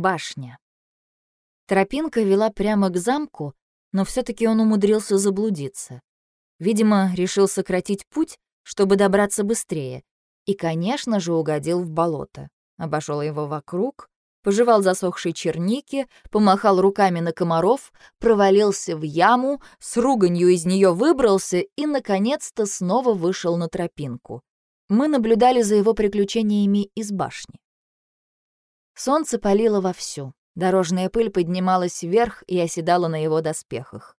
Башня. Тропинка вела прямо к замку, но все таки он умудрился заблудиться. Видимо, решил сократить путь, чтобы добраться быстрее. И, конечно же, угодил в болото. Обошел его вокруг, пожевал засохшей черники, помахал руками на комаров, провалился в яму, с руганью из нее выбрался и, наконец-то, снова вышел на тропинку. Мы наблюдали за его приключениями из башни. Солнце палило вовсю. Дорожная пыль поднималась вверх и оседала на его доспехах.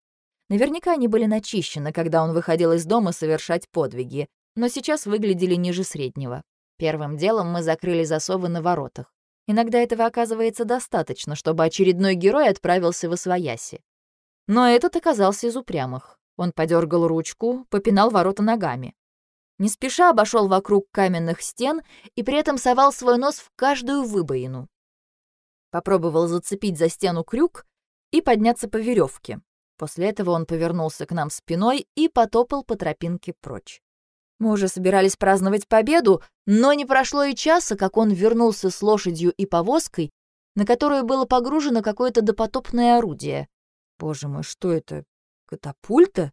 Наверняка они были начищены, когда он выходил из дома совершать подвиги, но сейчас выглядели ниже среднего. Первым делом мы закрыли засовы на воротах. Иногда этого оказывается достаточно, чтобы очередной герой отправился в Освояси. Но этот оказался из упрямых. Он подергал ручку, попинал ворота ногами. Не спеша обошел вокруг каменных стен и при этом совал свой нос в каждую выбоину. Попробовал зацепить за стену крюк и подняться по веревке. После этого он повернулся к нам спиной и потопал по тропинке прочь. Мы уже собирались праздновать победу, но не прошло и часа, как он вернулся с лошадью и повозкой, на которую было погружено какое-то допотопное орудие. Боже мой, что это? Катапульта?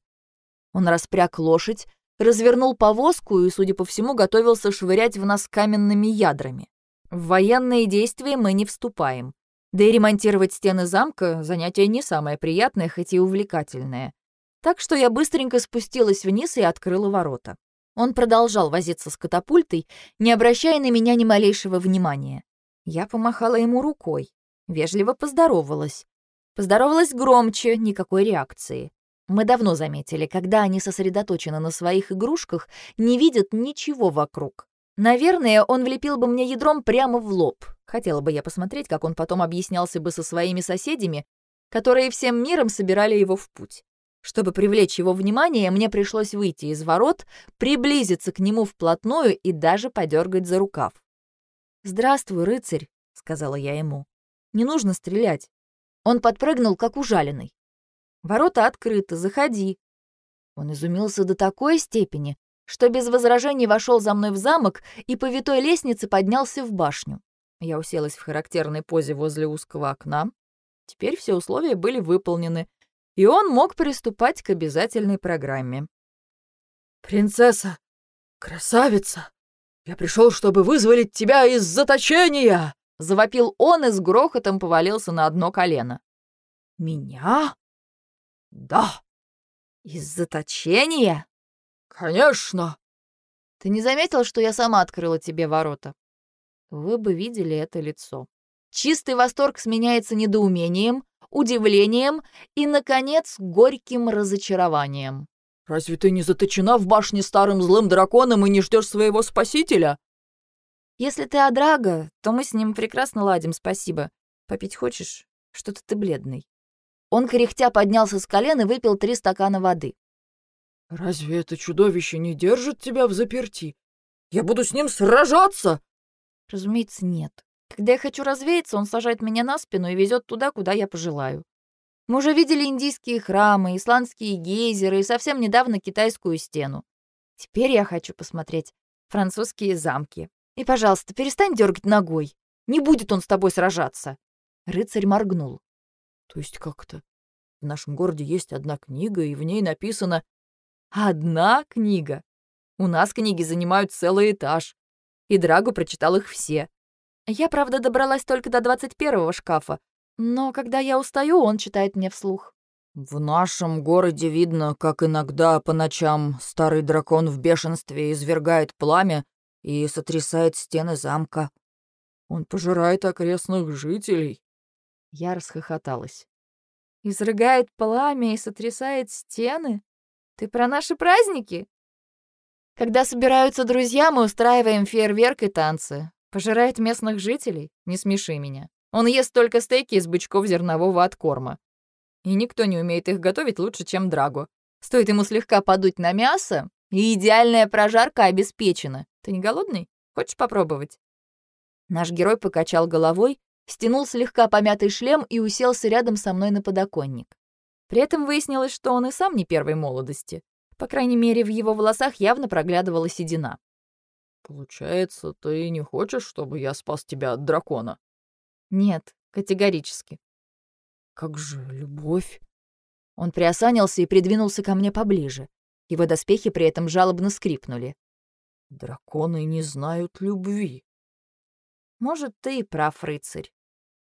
Он распряг лошадь, развернул повозку и, судя по всему, готовился швырять в нас каменными ядрами. В военные действия мы не вступаем. Да и ремонтировать стены замка — занятие не самое приятное, хоть и увлекательное. Так что я быстренько спустилась вниз и открыла ворота. Он продолжал возиться с катапультой, не обращая на меня ни малейшего внимания. Я помахала ему рукой, вежливо поздоровалась. Поздоровалась громче, никакой реакции. Мы давно заметили, когда они сосредоточены на своих игрушках, не видят ничего вокруг. Наверное, он влепил бы мне ядром прямо в лоб. Хотела бы я посмотреть, как он потом объяснялся бы со своими соседями, которые всем миром собирали его в путь. Чтобы привлечь его внимание, мне пришлось выйти из ворот, приблизиться к нему вплотную и даже подергать за рукав. «Здравствуй, рыцарь», — сказала я ему. «Не нужно стрелять». Он подпрыгнул, как ужаленный. «Ворота открыты, заходи». Он изумился до такой степени, что без возражений вошел за мной в замок и по витой лестнице поднялся в башню. Я уселась в характерной позе возле узкого окна. Теперь все условия были выполнены, и он мог приступать к обязательной программе. «Принцесса! Красавица! Я пришел, чтобы вызволить тебя из заточения!» Завопил он и с грохотом повалился на одно колено. «Меня? Да!» «Из заточения?» «Конечно!» «Ты не заметил, что я сама открыла тебе ворота?» Вы бы видели это лицо. Чистый восторг сменяется недоумением, удивлением и, наконец, горьким разочарованием. «Разве ты не заточена в башне старым злым драконом и не ждешь своего спасителя?» «Если ты Адрага, то мы с ним прекрасно ладим, спасибо. Попить хочешь? Что-то ты бледный». Он кряхтя поднялся с колен и выпил три стакана воды. «Разве это чудовище не держит тебя в заперти? Я буду с ним сражаться!» «Разумеется, нет. Когда я хочу развеяться, он сажает меня на спину и везет туда, куда я пожелаю. Мы уже видели индийские храмы, исландские гейзеры и совсем недавно китайскую стену. Теперь я хочу посмотреть французские замки. И, пожалуйста, перестань дергать ногой. Не будет он с тобой сражаться. Рыцарь моргнул. То есть как-то? В нашем городе есть одна книга, и в ней написано «Одна книга». У нас книги занимают целый этаж. И Драгу прочитал их все. Я, правда, добралась только до двадцать первого шкафа, но когда я устаю, он читает мне вслух. «В нашем городе видно, как иногда по ночам старый дракон в бешенстве извергает пламя и сотрясает стены замка. Он пожирает окрестных жителей». Я расхохоталась. «Изрыгает пламя и сотрясает стены? Ты про наши праздники?» Когда собираются друзья, мы устраиваем фейерверк и танцы. Пожирает местных жителей? Не смеши меня. Он ест только стейки из бычков зернового откорма. И никто не умеет их готовить лучше, чем Драго. Стоит ему слегка подуть на мясо, и идеальная прожарка обеспечена. Ты не голодный? Хочешь попробовать?» Наш герой покачал головой, стянул слегка помятый шлем и уселся рядом со мной на подоконник. При этом выяснилось, что он и сам не первой молодости. По крайней мере, в его волосах явно проглядывала седина. «Получается, ты не хочешь, чтобы я спас тебя от дракона?» «Нет, Категорически. Как же любовь? Он приосанился и придвинулся ко мне поближе. Его доспехи при этом жалобно скрипнули. Драконы не знают любви. Может, ты и прав, рыцарь.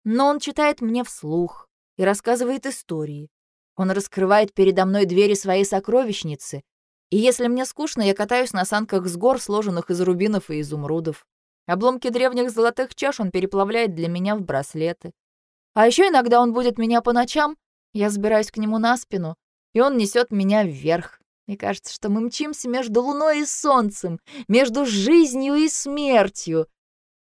Но он читает мне вслух и рассказывает истории. Он раскрывает передо мной двери своей сокровищницы, и если мне скучно, я катаюсь на санках с гор, сложенных из рубинов и изумрудов. Обломки древних золотых чаш он переплавляет для меня в браслеты. А еще иногда он будет меня по ночам, я забираюсь к нему на спину, и он несет меня вверх. Мне кажется, что мы мчимся между луной и солнцем, между жизнью и смертью.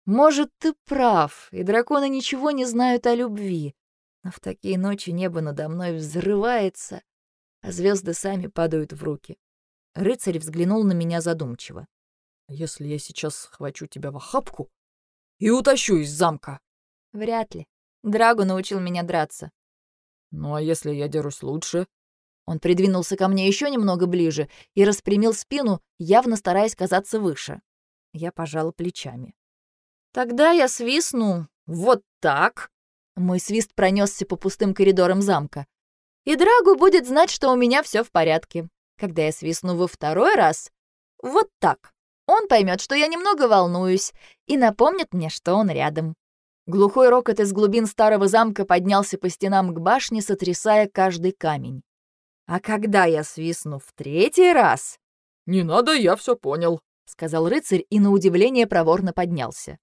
Может, ты прав, и драконы ничего не знают о любви. Но в такие ночи небо надо мной взрывается, а звезды сами падают в руки. Рыцарь взглянул на меня задумчиво. «Если я сейчас схвачу тебя в охапку и утащу из замка?» «Вряд ли. Драгу научил меня драться». «Ну а если я дерусь лучше?» Он придвинулся ко мне еще немного ближе и распрямил спину, явно стараясь казаться выше. Я пожала плечами. «Тогда я свистну вот так». Мой свист пронесся по пустым коридорам замка. «И Драгу будет знать, что у меня все в порядке. Когда я свистну во второй раз, вот так, он поймет, что я немного волнуюсь, и напомнит мне, что он рядом. Глухой рокот из глубин старого замка поднялся по стенам к башне, сотрясая каждый камень. А когда я свистну в третий раз... «Не надо, я все понял», — сказал рыцарь и на удивление проворно поднялся.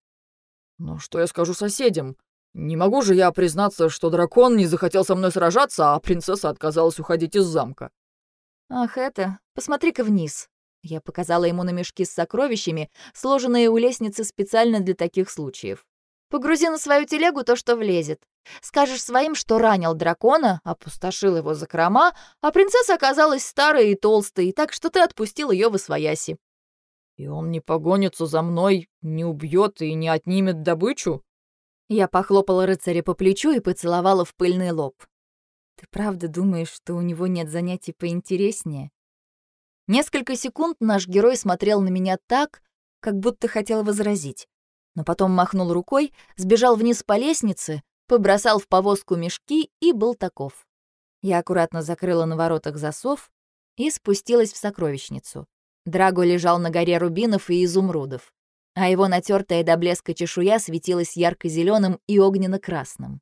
«Ну что я скажу соседям? Не могу же я признаться, что дракон не захотел со мной сражаться, а принцесса отказалась уходить из замка». «Ах, это... Посмотри-ка вниз». Я показала ему на мешки с сокровищами, сложенные у лестницы специально для таких случаев. «Погрузи на свою телегу то, что влезет. Скажешь своим, что ранил дракона, опустошил его закрома, а принцесса оказалась старой и толстой, так что ты отпустил ее в освояси». «И он не погонится за мной, не убьет и не отнимет добычу?» Я похлопала рыцаря по плечу и поцеловала в пыльный лоб. Ты правда думаешь, что у него нет занятий поинтереснее? Несколько секунд наш герой смотрел на меня так, как будто хотел возразить, но потом махнул рукой, сбежал вниз по лестнице, побросал в повозку мешки и был таков. Я аккуратно закрыла на воротах засов и спустилась в сокровищницу. Драго лежал на горе рубинов и изумрудов, а его натертая до блеска чешуя светилась ярко зеленым и огненно-красным.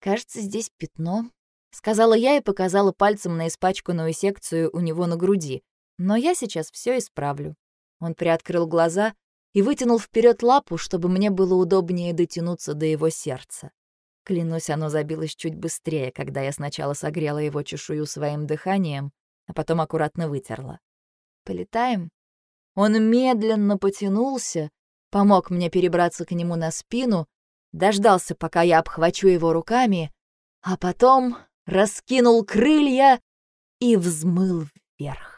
Кажется, здесь пятно, Сказала я и показала пальцем на испачканную секцию у него на груди. Но я сейчас все исправлю. Он приоткрыл глаза и вытянул вперед лапу, чтобы мне было удобнее дотянуться до его сердца. Клянусь, оно забилось чуть быстрее, когда я сначала согрела его чешую своим дыханием, а потом аккуратно вытерла. «Полетаем?» Он медленно потянулся, помог мне перебраться к нему на спину, дождался, пока я обхвачу его руками, а потом раскинул крылья и взмыл вверх.